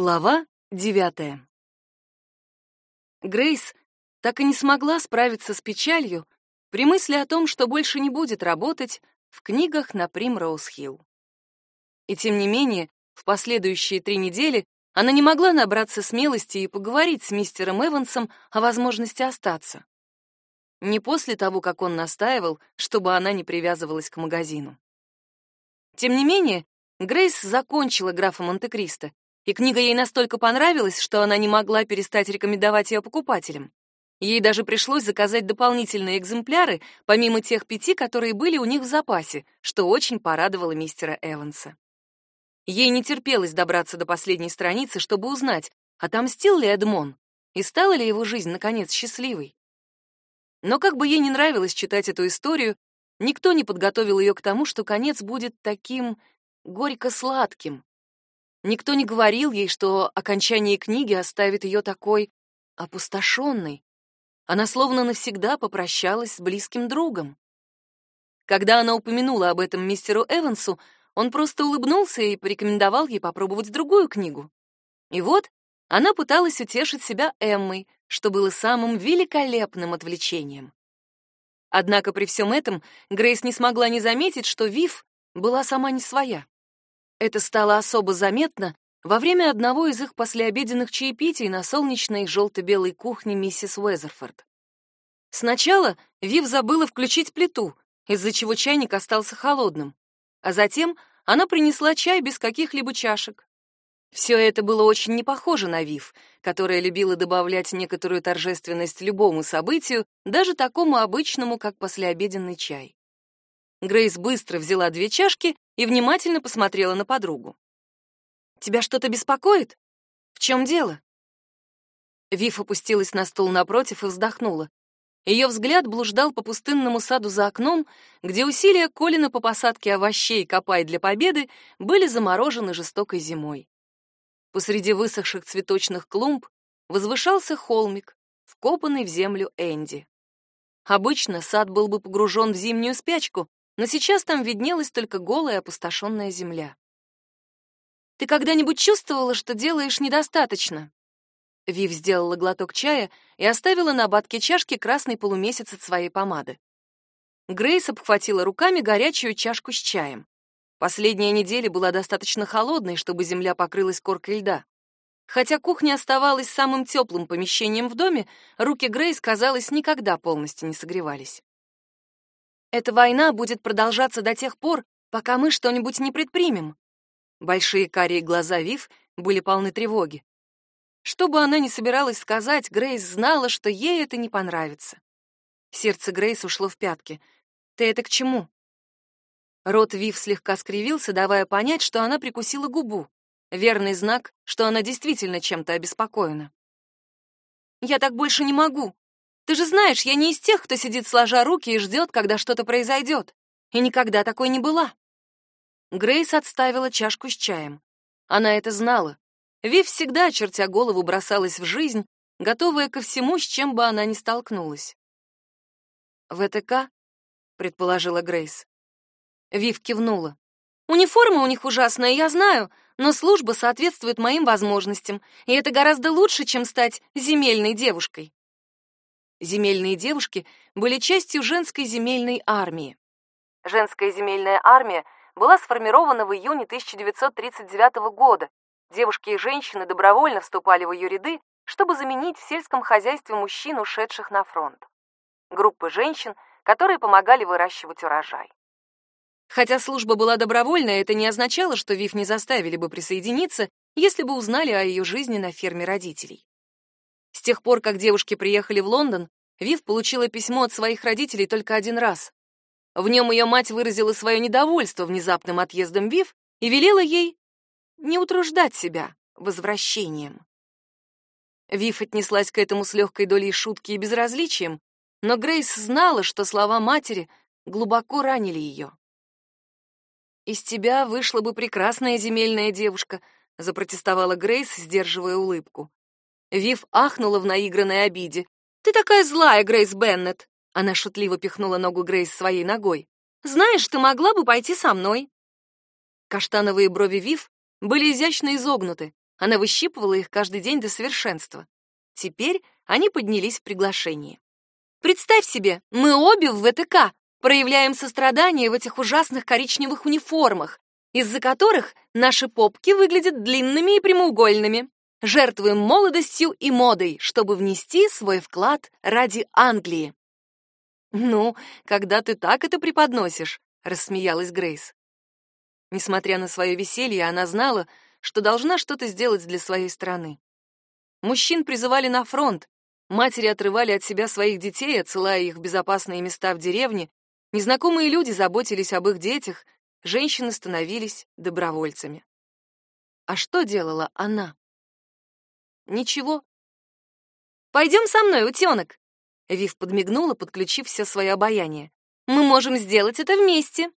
Глава девятая. Грейс так и не смогла справиться с печалью при мысли о том, что больше не будет работать в книгах на Примроуз-Хилл. И тем не менее, в последующие три недели она не могла набраться смелости и поговорить с мистером Эвансом о возможности остаться. Не после того, как он настаивал, чтобы она не привязывалась к магазину. Тем не менее, Грейс закончила графа Монте-Кристо и книга ей настолько понравилась, что она не могла перестать рекомендовать ее покупателям. Ей даже пришлось заказать дополнительные экземпляры, помимо тех пяти, которые были у них в запасе, что очень порадовало мистера Эванса. Ей не терпелось добраться до последней страницы, чтобы узнать, отомстил ли Эдмон и стала ли его жизнь наконец счастливой. Но как бы ей не нравилось читать эту историю, никто не подготовил ее к тому, что конец будет таким горько-сладким, Никто не говорил ей, что окончание книги оставит ее такой опустошенной. Она словно навсегда попрощалась с близким другом. Когда она упомянула об этом мистеру Эвансу, он просто улыбнулся и порекомендовал ей попробовать другую книгу. И вот она пыталась утешить себя Эммой, что было самым великолепным отвлечением. Однако при всем этом Грейс не смогла не заметить, что Вив была сама не своя. Это стало особо заметно во время одного из их послеобеденных чаепитий на солнечной желто-белой кухне миссис Уэзерфорд. Сначала Вив забыла включить плиту, из-за чего чайник остался холодным, а затем она принесла чай без каких-либо чашек. Все это было очень не похоже на Вив, которая любила добавлять некоторую торжественность любому событию, даже такому обычному, как послеобеденный чай. Грейс быстро взяла две чашки и внимательно посмотрела на подругу. «Тебя что-то беспокоит? В чем дело?» Вив опустилась на стул напротив и вздохнула. Ее взгляд блуждал по пустынному саду за окном, где усилия Колина по посадке овощей «Копай для победы» были заморожены жестокой зимой. Посреди высохших цветочных клумб возвышался холмик, вкопанный в землю Энди. Обычно сад был бы погружен в зимнюю спячку, но сейчас там виднелась только голая опустошенная земля. «Ты когда-нибудь чувствовала, что делаешь недостаточно?» Вив сделала глоток чая и оставила на ободке чашки красный полумесяц от своей помады. Грейс обхватила руками горячую чашку с чаем. Последняя неделя была достаточно холодной, чтобы земля покрылась коркой льда. Хотя кухня оставалась самым теплым помещением в доме, руки Грейс, казалось, никогда полностью не согревались. Эта война будет продолжаться до тех пор, пока мы что-нибудь не предпримем. Большие карие глаза Вив были полны тревоги. Что бы она ни собиралась сказать, Грейс знала, что ей это не понравится. Сердце Грейс ушло в пятки. «Ты это к чему?» Рот Вив слегка скривился, давая понять, что она прикусила губу. Верный знак, что она действительно чем-то обеспокоена. «Я так больше не могу. Ты же знаешь, я не из тех, кто сидит сложа руки и ждет, когда что-то произойдет. И никогда такой не была. Грейс отставила чашку с чаем. Она это знала. Вив всегда, чертя голову, бросалась в жизнь, готовая ко всему, с чем бы она ни столкнулась. «ВТК?» — предположила Грейс. Вив кивнула. «Униформа у них ужасная, я знаю, но служба соответствует моим возможностям, и это гораздо лучше, чем стать земельной девушкой. Земельные девушки были частью женской земельной армии. Женская земельная армия была сформирована в июне 1939 года. Девушки и женщины добровольно вступали в ее ряды, чтобы заменить в сельском хозяйстве мужчин, ушедших на фронт. Группы женщин, которые помогали выращивать урожай. Хотя служба была добровольная, это не означало, что Вив не заставили бы присоединиться, если бы узнали о ее жизни на ферме родителей. С тех пор, как девушки приехали в Лондон, Вив получила письмо от своих родителей только один раз. В нем ее мать выразила свое недовольство внезапным отъездом Вив и велела ей не утруждать себя возвращением. Вив отнеслась к этому с легкой долей шутки и безразличием, но Грейс знала, что слова матери глубоко ранили ее. «Из тебя вышла бы прекрасная земельная девушка», — запротестовала Грейс, сдерживая улыбку. Вив ахнула в наигранной обиде. «Ты такая злая, Грейс Беннет!» Она шутливо пихнула ногу Грейс своей ногой. «Знаешь, ты могла бы пойти со мной!» Каштановые брови Вив были изящно изогнуты, Она выщипывала их каждый день до совершенства. Теперь они поднялись в приглашении. Представь себе, мы обе в ВТК проявляем сострадание в этих ужасных коричневых униформах, из-за которых наши попки выглядят длинными и прямоугольными. Жертвуем молодостью и модой, чтобы внести свой вклад ради Англии. Ну, когда ты так это преподносишь, рассмеялась Грейс. Несмотря на свое веселье, она знала, что должна что-то сделать для своей страны. Мужчин призывали на фронт, матери отрывали от себя своих детей, отсылая их в безопасные места в деревне, незнакомые люди заботились об их детях, женщины становились добровольцами. А что делала она? Ничего. Пойдем со мной, утенок. Вив подмигнула, подключив все свое обаяние. Мы можем сделать это вместе.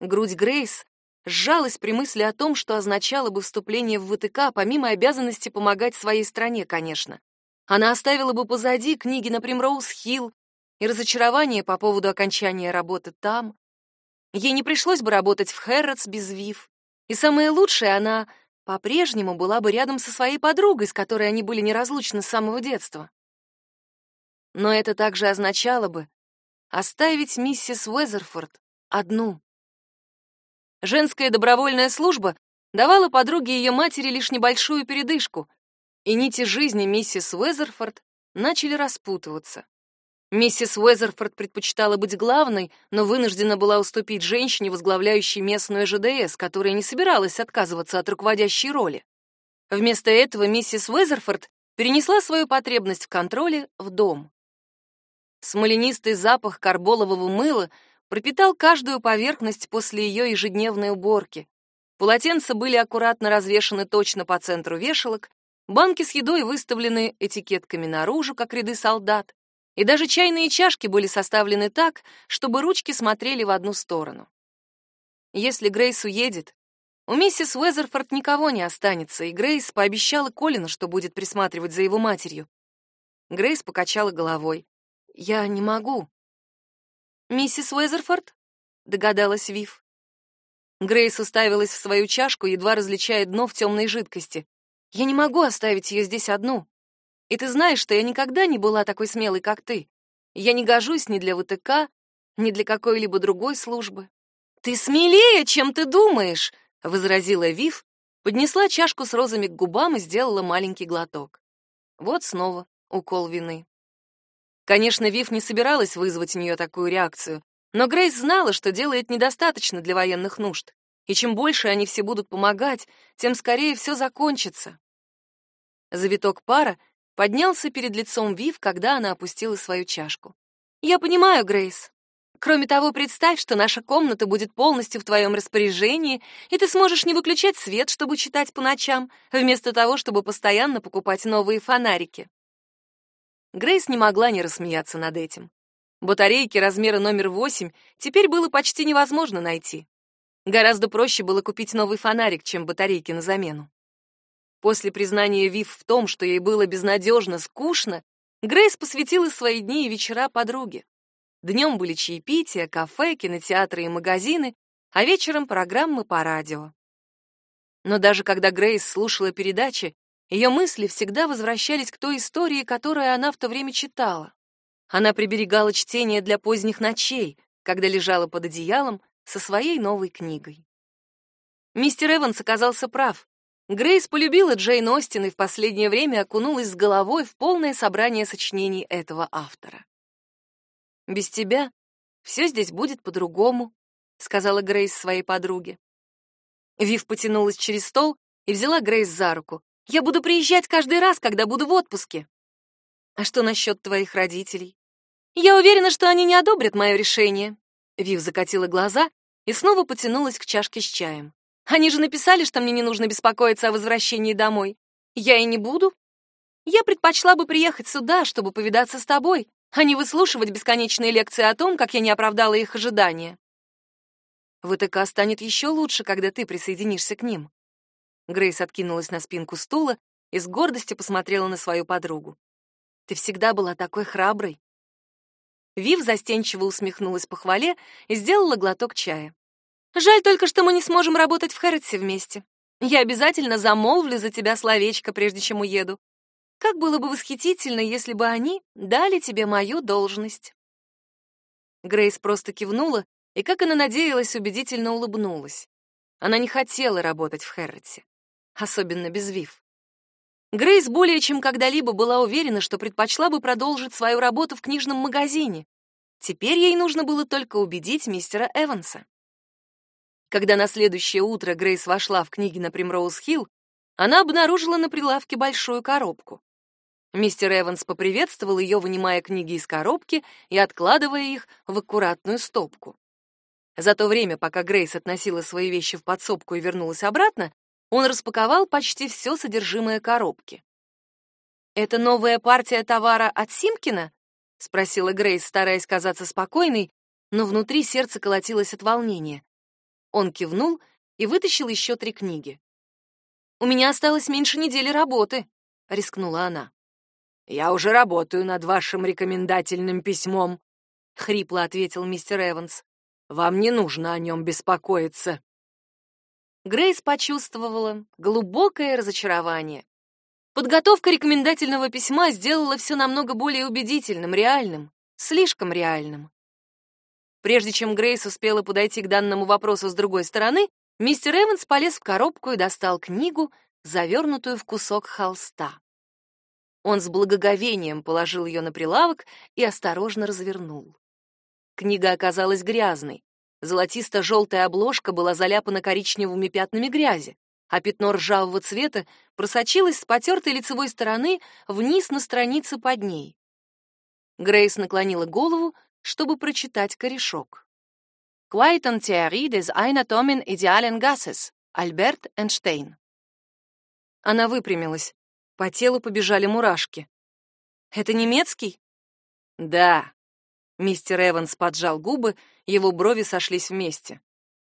Грудь Грейс сжалась при мысли о том, что означало бы вступление в ВТК, помимо обязанности помогать своей стране, конечно. Она оставила бы позади книги на Примроуз-Хилл и разочарование по поводу окончания работы там. Ей не пришлось бы работать в Хэрротс без Вив. И самое лучшее, она по-прежнему была бы рядом со своей подругой, с которой они были неразлучны с самого детства. Но это также означало бы оставить миссис Уэзерфорд одну. Женская добровольная служба давала подруге ее матери лишь небольшую передышку, и нити жизни миссис Уэзерфорд начали распутываться. Миссис Уэзерфорд предпочитала быть главной, но вынуждена была уступить женщине, возглавляющей местную ЖДС, которая не собиралась отказываться от руководящей роли. Вместо этого миссис Уэзерфорд перенесла свою потребность в контроле в дом. Смоленистый запах карболового мыла пропитал каждую поверхность после ее ежедневной уборки. Полотенца были аккуратно развешаны точно по центру вешалок, банки с едой выставлены этикетками наружу, как ряды солдат, и даже чайные чашки были составлены так, чтобы ручки смотрели в одну сторону. Если Грейс уедет, у миссис Уэзерфорд никого не останется, и Грейс пообещала Колину, что будет присматривать за его матерью. Грейс покачала головой. «Я не могу». «Миссис Уэзерфорд?» — догадалась Вив. Грейс уставилась в свою чашку, едва различая дно в темной жидкости. «Я не могу оставить ее здесь одну. И ты знаешь, что я никогда не была такой смелой, как ты. Я не гожусь ни для ВТК, ни для какой-либо другой службы. Ты смелее, чем ты думаешь, возразила Вив, поднесла чашку с розами к губам и сделала маленький глоток. Вот снова укол вины. Конечно, Вив не собиралась вызвать у нее такую реакцию, но Грейс знала, что делает недостаточно для военных нужд. И чем больше они все будут помогать, тем скорее все закончится. Завиток пара поднялся перед лицом Вив, когда она опустила свою чашку. «Я понимаю, Грейс. Кроме того, представь, что наша комната будет полностью в твоем распоряжении, и ты сможешь не выключать свет, чтобы читать по ночам, вместо того, чтобы постоянно покупать новые фонарики». Грейс не могла не рассмеяться над этим. Батарейки размера номер 8 теперь было почти невозможно найти. Гораздо проще было купить новый фонарик, чем батарейки на замену. После признания Вив в том, что ей было безнадежно скучно, Грейс посвятила свои дни и вечера подруге. Днем были чаепития, кафе, кинотеатры и магазины, а вечером программы по радио. Но даже когда Грейс слушала передачи, ее мысли всегда возвращались к той истории, которую она в то время читала. Она приберегала чтение для поздних ночей, когда лежала под одеялом со своей новой книгой. Мистер Эванс оказался прав. Грейс полюбила Джейн Остин и в последнее время окунулась с головой в полное собрание сочинений этого автора. «Без тебя все здесь будет по-другому», — сказала Грейс своей подруге. Вив потянулась через стол и взяла Грейс за руку. «Я буду приезжать каждый раз, когда буду в отпуске». «А что насчет твоих родителей?» «Я уверена, что они не одобрят мое решение». Вив закатила глаза и снова потянулась к чашке с чаем. Они же написали, что мне не нужно беспокоиться о возвращении домой. Я и не буду. Я предпочла бы приехать сюда, чтобы повидаться с тобой, а не выслушивать бесконечные лекции о том, как я не оправдала их ожидания. ВТК станет еще лучше, когда ты присоединишься к ним. Грейс откинулась на спинку стула и с гордостью посмотрела на свою подругу. Ты всегда была такой храброй. Вив застенчиво усмехнулась по хвале и сделала глоток чая. Жаль только, что мы не сможем работать в Хэрротсе вместе. Я обязательно замолвлю за тебя словечко, прежде чем уеду. Как было бы восхитительно, если бы они дали тебе мою должность. Грейс просто кивнула и, как она надеялась, убедительно улыбнулась. Она не хотела работать в Хэрроте, особенно без Вив. Грейс более чем когда-либо была уверена, что предпочла бы продолжить свою работу в книжном магазине. Теперь ей нужно было только убедить мистера Эванса. Когда на следующее утро Грейс вошла в книги на Примроуз-Хилл, она обнаружила на прилавке большую коробку. Мистер Эванс поприветствовал ее, вынимая книги из коробки и откладывая их в аккуратную стопку. За то время, пока Грейс относила свои вещи в подсобку и вернулась обратно, он распаковал почти все содержимое коробки. «Это новая партия товара от Симкина?» — спросила Грейс, стараясь казаться спокойной, но внутри сердце колотилось от волнения. Он кивнул и вытащил еще три книги. «У меня осталось меньше недели работы», — рискнула она. «Я уже работаю над вашим рекомендательным письмом», — хрипло ответил мистер Эванс. «Вам не нужно о нем беспокоиться». Грейс почувствовала глубокое разочарование. Подготовка рекомендательного письма сделала все намного более убедительным, реальным, слишком реальным. Прежде чем Грейс успела подойти к данному вопросу с другой стороны, мистер Эванс полез в коробку и достал книгу, завернутую в кусок холста. Он с благоговением положил ее на прилавок и осторожно развернул. Книга оказалась грязной. Золотисто-желтая обложка была заляпана коричневыми пятнами грязи, а пятно ржавого цвета просочилось с потертой лицевой стороны вниз на странице под ней. Грейс наклонила голову, чтобы прочитать корешок. «Quaiton Theorie des Einatomen Idealen Gasses» Альберт Эйнштейн. Она выпрямилась. По телу побежали мурашки. «Это немецкий?» «Да», Мистер Эванс поджал губы, его брови сошлись вместе.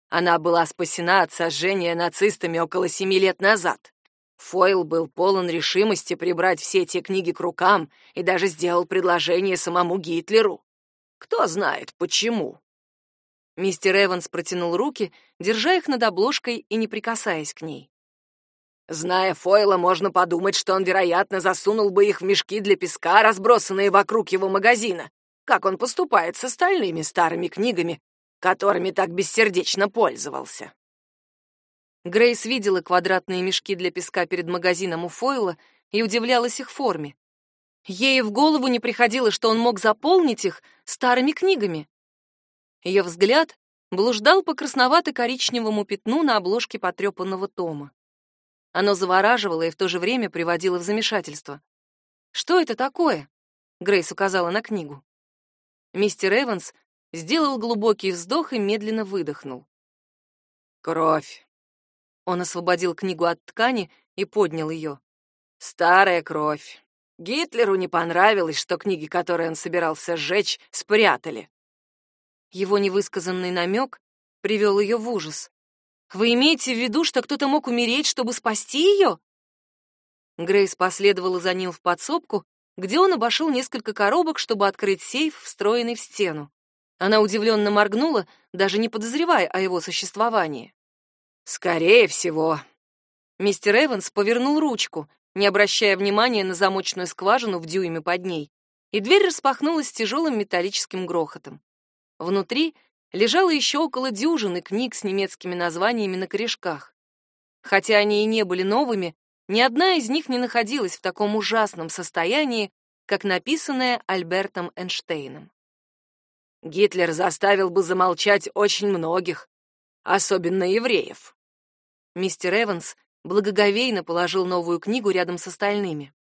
Она была спасена от сожжения нацистами около семи лет назад. Фойл был полон решимости прибрать все эти книги к рукам и даже сделал предложение самому Гитлеру. Кто знает, почему. Мистер Эванс протянул руки, держа их над обложкой и не прикасаясь к ней. Зная Фойла, можно подумать, что он, вероятно, засунул бы их в мешки для песка, разбросанные вокруг его магазина, как он поступает с остальными старыми книгами, которыми так бессердечно пользовался. Грейс видела квадратные мешки для песка перед магазином у Фойла и удивлялась их форме. Ей в голову не приходило, что он мог заполнить их старыми книгами. Ее взгляд блуждал по красновато-коричневому пятну на обложке потрепанного тома. Оно завораживало и в то же время приводило в замешательство. «Что это такое?» — Грейс указала на книгу. Мистер Эванс сделал глубокий вздох и медленно выдохнул. «Кровь». Он освободил книгу от ткани и поднял ее. «Старая кровь. Гитлеру не понравилось, что книги, которые он собирался сжечь, спрятали». Его невысказанный намек привел ее в ужас. «Вы имеете в виду, что кто-то мог умереть, чтобы спасти ее?» Грейс последовала за ним в подсобку, где он обошел несколько коробок, чтобы открыть сейф, встроенный в стену. Она удивленно моргнула, даже не подозревая о его существовании. «Скорее всего». Мистер Эванс повернул ручку, не обращая внимания на замочную скважину в дюйме под ней, и дверь распахнулась с тяжелым металлическим грохотом. Внутри лежало еще около дюжины книг с немецкими названиями на корешках. Хотя они и не были новыми, ни одна из них не находилась в таком ужасном состоянии, как написанная Альбертом Эйнштейном. Гитлер заставил бы замолчать очень многих, особенно евреев. Мистер Эванс благоговейно положил новую книгу рядом с остальными.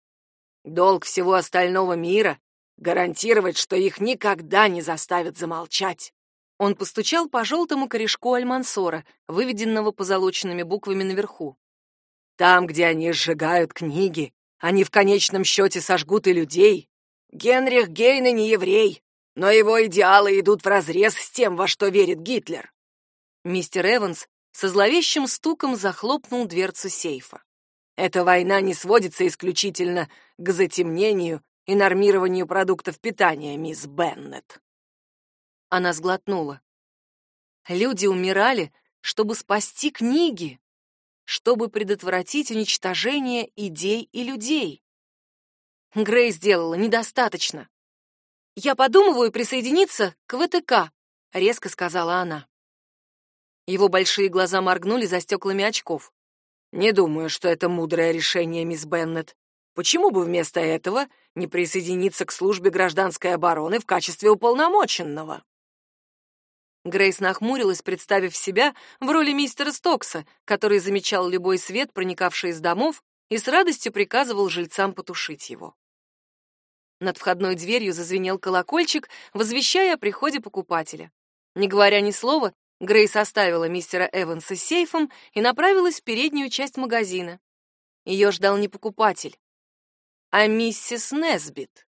Долг всего остального мира — гарантировать, что их никогда не заставят замолчать. Он постучал по желтому корешку Альмансора, выведенного позолоченными буквами наверху. Там, где они сжигают книги, они в конечном счете сожгут и людей. Генрих Гейне не еврей, но его идеалы идут вразрез с тем, во что верит Гитлер. Мистер Эванс со зловещим стуком захлопнул дверцу сейфа. Эта война не сводится исключительно к затемнению и нормированию продуктов питания, мисс Беннет. Она сглотнула. Люди умирали, чтобы спасти книги. чтобы предотвратить уничтожение идей и людей. Грей сделала недостаточно. «Я подумываю присоединиться к ВТК», — резко сказала она. Его большие глаза моргнули за стеклами очков. «Не думаю, что это мудрое решение, мисс Беннет. Почему бы вместо этого не присоединиться к службе гражданской обороны в качестве уполномоченного?» Грейс нахмурилась, представив себя в роли мистера Стокса, который замечал любой свет, проникавший из домов, и с радостью приказывал жильцам потушить его. Над входной дверью зазвенел колокольчик, возвещая о приходе покупателя. Не говоря ни слова, Грейс оставила мистера Эванса с сейфом и направилась в переднюю часть магазина. Ее ждал не покупатель, а миссис Несбит.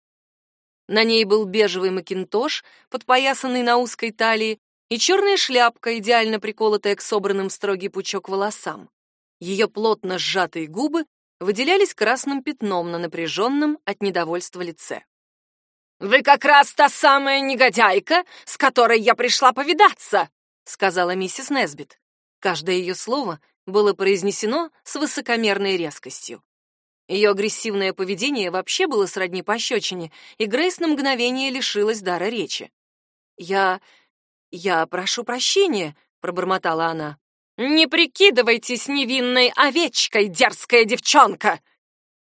На ней был бежевый макинтош, подпоясанный на узкой талии, и черная шляпка, идеально приколотая к собранным в строгий пучок волосам. Ее плотно сжатые губы выделялись красным пятном на напряженном от недовольства лице. «Вы как раз та самая негодяйка, с которой я пришла повидаться», сказала миссис Несбит. Каждое ее слово было произнесено с высокомерной резкостью. Ее агрессивное поведение вообще было сродни пощечине, и Грейс на мгновение лишилась дара речи. «Я... я прошу прощения», — пробормотала она. «Не прикидывайтесь невинной овечкой, дерзкая девчонка!»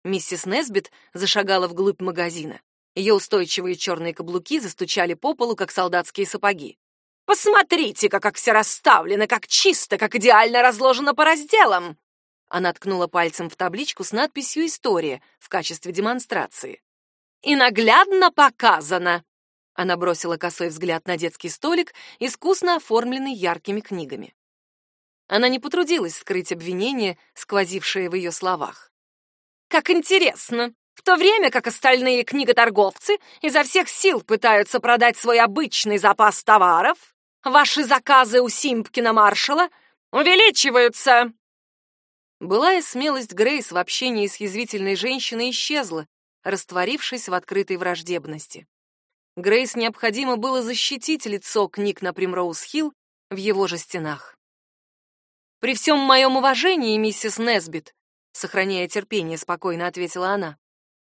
Миссис Несбит зашагала вглубь магазина. Ее устойчивые черные каблуки застучали по полу, как солдатские сапоги. «Посмотрите-ка, как все расставлено, как чисто, как идеально разложено по разделам!» Она ткнула пальцем в табличку с надписью «История» в качестве демонстрации. «И наглядно показано!» Она бросила косой взгляд на детский столик, искусно оформленный яркими книгами. Она не потрудилась скрыть обвинение, сквозившее в ее словах. «Как интересно! В то время как остальные книготорговцы изо всех сил пытаются продать свой обычный запас товаров, ваши заказы у Симпкина-маршала увеличиваются!» Былая смелость Грейс в общении с язвительной женщиной исчезла, растворившись в открытой враждебности. Грейс необходимо было защитить лицо книг на Примроуз-Хилл в его же стенах. «При всем моем уважении, миссис Несбит», сохраняя терпение, спокойно ответила она,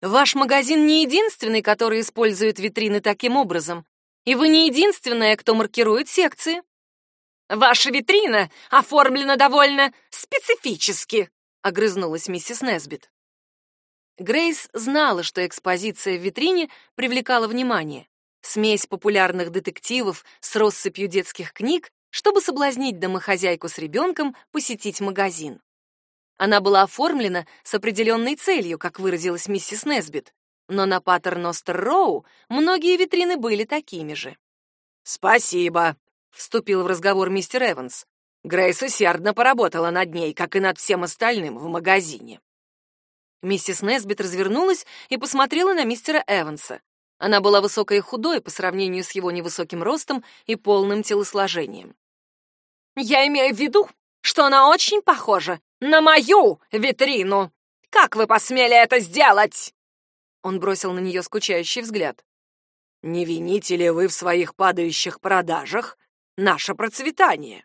«ваш магазин не единственный, который использует витрины таким образом, и вы не единственная, кто маркирует секции. «Ваша витрина оформлена довольно специфически», — огрызнулась миссис Несбит. Грейс знала, что экспозиция в витрине привлекала внимание. Смесь популярных детективов с россыпью детских книг, чтобы соблазнить домохозяйку с ребенком посетить магазин. Она была оформлена с определенной целью, как выразилась миссис Несбит, но на Паттерностер Роу многие витрины были такими же. «Спасибо», вступил в разговор мистер Эванс. Грейс усердно поработала над ней, как и над всем остальным в магазине. Миссис Несбит развернулась и посмотрела на мистера Эванса. Она была высокой и худой по сравнению с его невысоким ростом и полным телосложением. «Я имею в виду, что она очень похожа на мою витрину! Как вы посмели это сделать?» Он бросил на нее скучающий взгляд. «Не вините ли вы в своих падающих продажах наше процветание.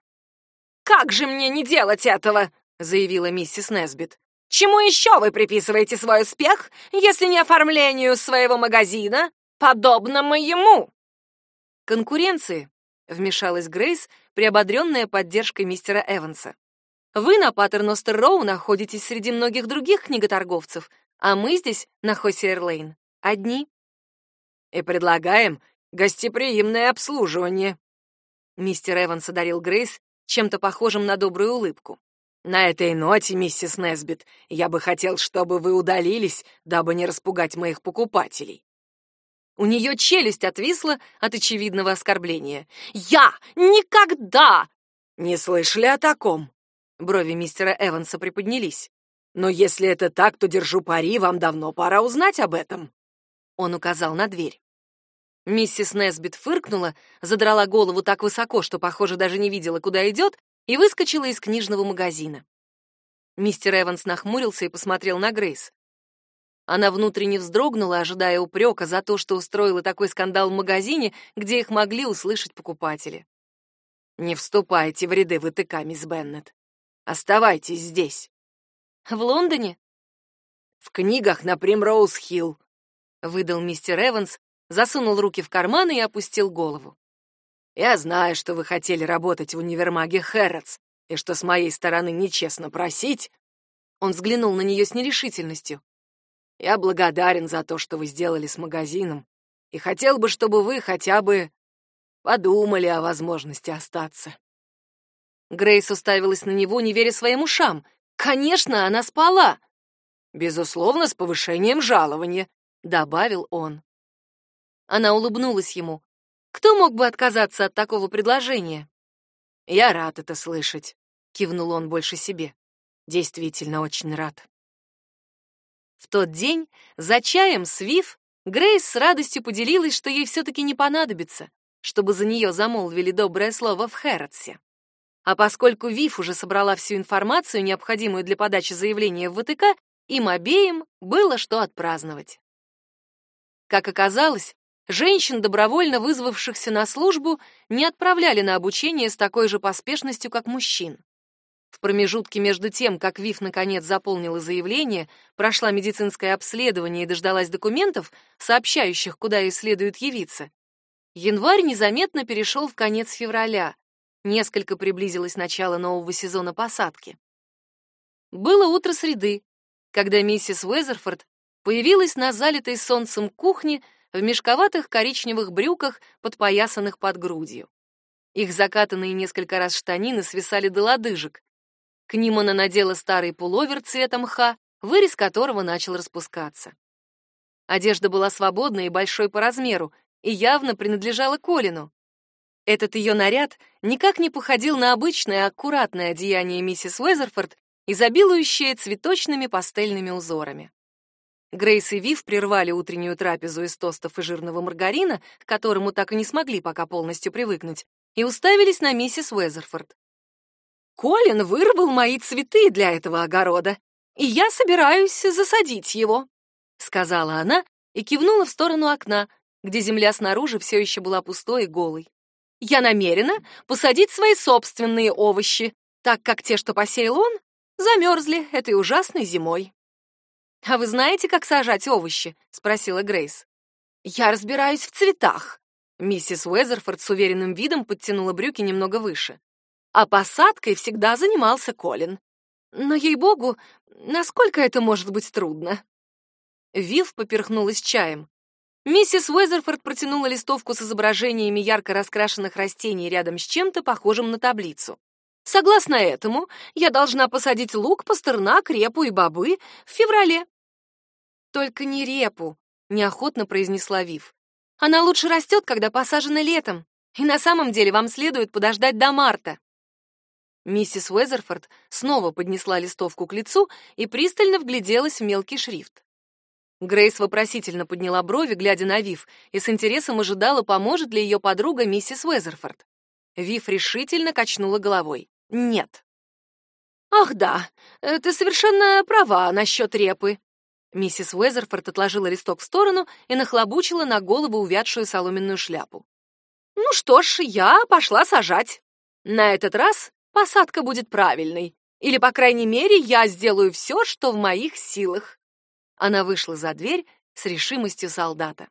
«Как же мне не делать этого?» — заявила миссис Несбит. «Чему еще вы приписываете свой успех, если не оформлению своего магазина, подобно моему?» «Конкуренции», — вмешалась Грейс, приободренная поддержкой мистера Эванса. «Вы на Паттерностер-Роу находитесь среди многих других книготорговцев, а мы здесь, на Хосиэр-Лейн, одни». «И предлагаем гостеприимное обслуживание», Мистер Эванс одарил Грейс чем-то похожим на добрую улыбку. «На этой ноте, миссис Несбит, я бы хотел, чтобы вы удалились, дабы не распугать моих покупателей». У нее челюсть отвисла от очевидного оскорбления. «Я никогда!» «Не слышали о таком?» Брови мистера Эванса приподнялись. «Но если это так, то держу пари, вам давно пора узнать об этом». Он указал на дверь. Миссис Несбит фыркнула, задрала голову так высоко, что, похоже, даже не видела, куда идет, и выскочила из книжного магазина. Мистер Эванс нахмурился и посмотрел на Грейс. Она внутренне вздрогнула, ожидая упрека за то, что устроила такой скандал в магазине, где их могли услышать покупатели. «Не вступайте в ряды ВТК, мисс Беннет. Оставайтесь здесь. В Лондоне? В книгах на Примроуз-Хилл, выдал мистер Эванс, засунул руки в карманы и опустил голову. Я знаю, что вы хотели работать в универмаге Хэрротс, и что с моей стороны нечестно просить. Он взглянул на нее с нерешительностью. Я благодарен за то, что вы сделали с магазином, и хотел бы, чтобы вы хотя бы подумали о возможности остаться. Грейс уставилась на него, не веря своим ушам. Конечно, она спала. Безусловно, с повышением жалования, добавил он. Она улыбнулась ему. Кто мог бы отказаться от такого предложения? Я рад это слышать, кивнул он больше себе. Действительно очень рад. В тот день за чаем с Вив Грейс с радостью поделилась, что ей все таки не понадобится, чтобы за нее замолвили доброе слово в Хэрротсе. А поскольку Вив уже собрала всю информацию, необходимую для подачи заявления в ВТК, им обеим было что отпраздновать. Как оказалось, женщин, добровольно вызвавшихся на службу, не отправляли на обучение с такой же поспешностью, как мужчин. В промежутке между тем, как Вив наконец заполнила заявление, прошла медицинское обследование и дождалась документов, сообщающих, куда ей следует явиться, январь незаметно перешел в конец февраля, Несколько приблизилось начало нового сезона посадки. Было утро среды, когда миссис Уэзерфорд появилась на залитой солнцем кухне в мешковатых коричневых брюках, подпоясанных под грудью. Их закатанные несколько раз штанины свисали до лодыжек. К ним она надела старый пуловер цвета мха, вырез которого начал распускаться. Одежда была свободной и большой по размеру, и явно принадлежала Колину. Этот ее наряд никак не походил на обычное аккуратное одеяние миссис Уэзерфорд, изобилующее цветочными пастельными узорами. Грейс и Вив прервали утреннюю трапезу из тостов и жирного маргарина, к которому так и не смогли пока полностью привыкнуть, и уставились на миссис Уэзерфорд. «Колин вырвал мои цветы для этого огорода, и я собираюсь засадить его», — сказала она и кивнула в сторону окна, где земля снаружи все еще была пустой и голой. Я намерена посадить свои собственные овощи, так как те, что посеял он, замерзли этой ужасной зимой. «А вы знаете, как сажать овощи?» — спросила Грейс. «Я разбираюсь в цветах». Миссис Уэзерфорд с уверенным видом подтянула брюки немного выше. А посадкой всегда занимался Колин. Но, ей-богу, насколько это может быть трудно? Вив поперхнулась чаем. Миссис Уэзерфорд протянула листовку с изображениями ярко раскрашенных растений рядом с чем-то похожим на таблицу. Согласно этому, я должна посадить лук, пастернак, репу и бобы в феврале. Только не репу, неохотно произнесла Вив. Она лучше растет, когда посажена летом. И на самом деле вам следует подождать до марта. Миссис Уэзерфорд снова поднесла листовку к лицу и пристально вгляделась в мелкий шрифт. Грейс вопросительно подняла брови, глядя на Вив, и с интересом ожидала, поможет ли ее подруга миссис Уэзерфорд. Вив решительно качнула головой. «Нет». «Ах да, э, ты совершенно права насчет репы». Миссис Уэзерфорд отложила листок в сторону и нахлобучила на голову увядшую соломенную шляпу. «Ну что ж, я пошла сажать. На этот раз посадка будет правильной. Или, по крайней мере, я сделаю все, что в моих силах». Она вышла за дверь с решимостью солдата.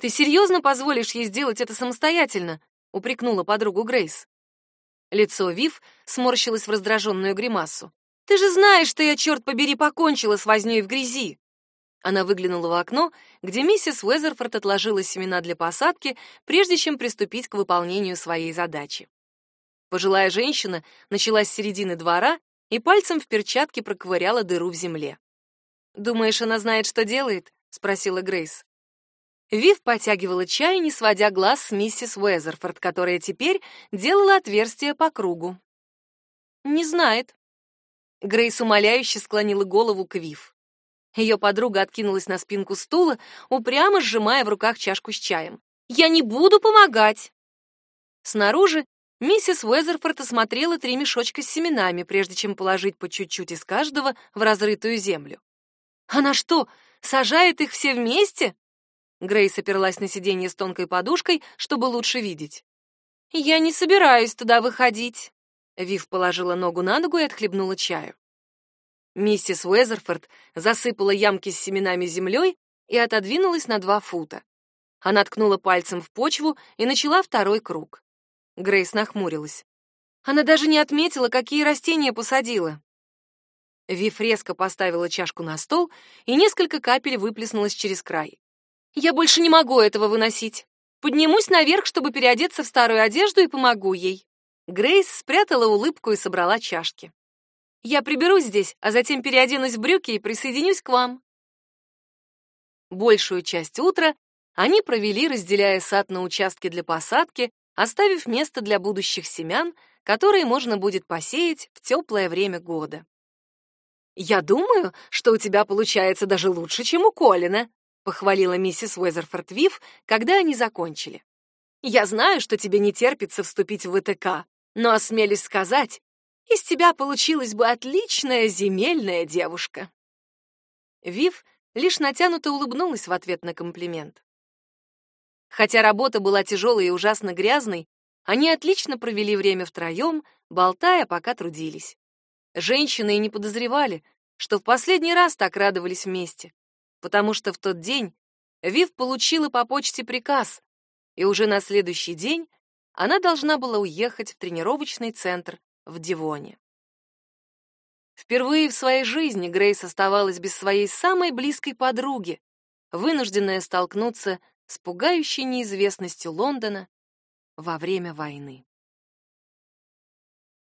«Ты серьезно позволишь ей сделать это самостоятельно?» — упрекнула подругу Грейс. Лицо Вив сморщилось в раздраженную гримасу. «Ты же знаешь, что я, черт побери, покончила с вознёй в грязи!» Она выглянула в окно, где миссис Уэзерфорд отложила семена для посадки, прежде чем приступить к выполнению своей задачи. Пожилая женщина начала с середины двора и пальцем в перчатке проковыряла дыру в земле. «Думаешь, она знает, что делает?» — спросила Грейс. Вив потягивала чай, не сводя глаз с миссис Уэзерфорд, которая теперь делала отверстие по кругу. «Не знает». Грейс умоляюще склонила голову к Вив. Ее подруга откинулась на спинку стула, упрямо сжимая в руках чашку с чаем. «Я не буду помогать!» Снаружи миссис Уэзерфорд осмотрела три мешочка с семенами, прежде чем положить по чуть-чуть из каждого в разрытую землю. Она что, сажает их все вместе? Грейс оперлась на сиденье с тонкой подушкой, чтобы лучше видеть. Я не собираюсь туда выходить. Вив положила ногу на ногу и отхлебнула чаю. Миссис Уэзерфорд засыпала ямки с семенами землей и отодвинулась на два фута. Она ткнула пальцем в почву и начала второй круг. Грейс нахмурилась. Она даже не отметила, какие растения посадила. Вив резко поставила чашку на стол, и несколько капель выплеснулось через край. «Я больше не могу этого выносить. Поднимусь наверх, чтобы переодеться в старую одежду, и помогу ей». Грейс спрятала улыбку и собрала чашки. «Я приберусь здесь, а затем переоденусь в брюки и присоединюсь к вам». Большую часть утра они провели, разделяя сад на участки для посадки, оставив место для будущих семян, которые можно будет посеять в теплое время года. «Я думаю, что у тебя получается даже лучше, чем у Колина», похвалила миссис Уэзерфорд Вив, когда они закончили. «Я знаю, что тебе не терпится вступить в ВТК, но осмелюсь сказать, из тебя получилась бы отличная земельная девушка». Вив лишь натянуто улыбнулась в ответ на комплимент. Хотя работа была тяжелой и ужасно грязной, они отлично провели время втроем, болтая, пока трудились. Женщины и не подозревали, что в последний раз так радовались вместе, потому что в тот день Вив получила по почте приказ, и уже на следующий день она должна была уехать в тренировочный центр в Дивоне. Впервые в своей жизни Грейс оставалась без своей самой близкой подруги, вынужденная столкнуться с пугающей неизвестностью Лондона во время войны.